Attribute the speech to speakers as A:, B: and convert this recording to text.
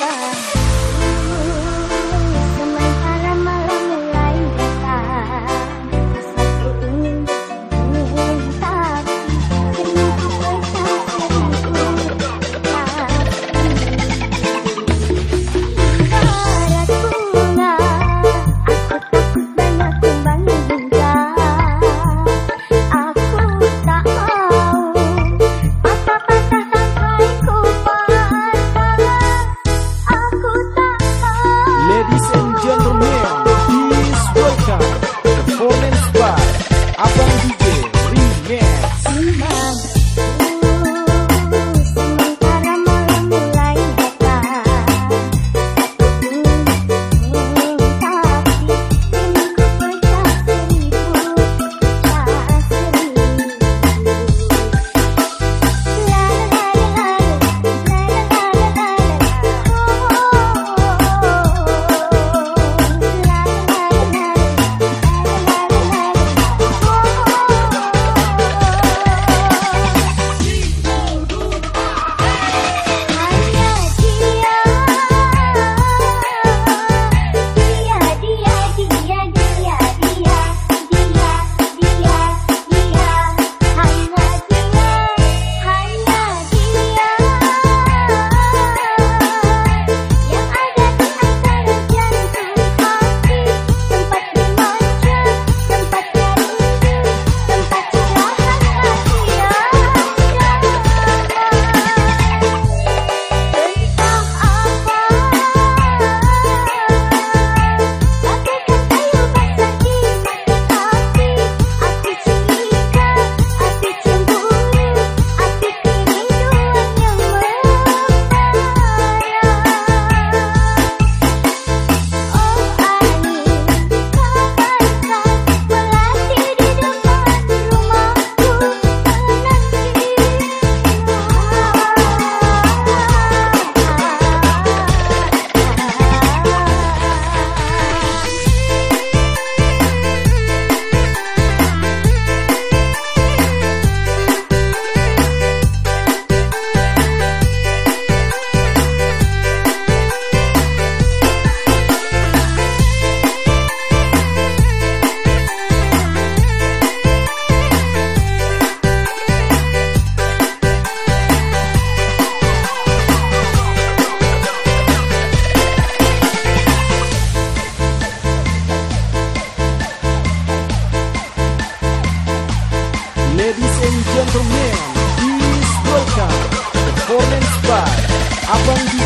A: aku
B: 阿峰弟。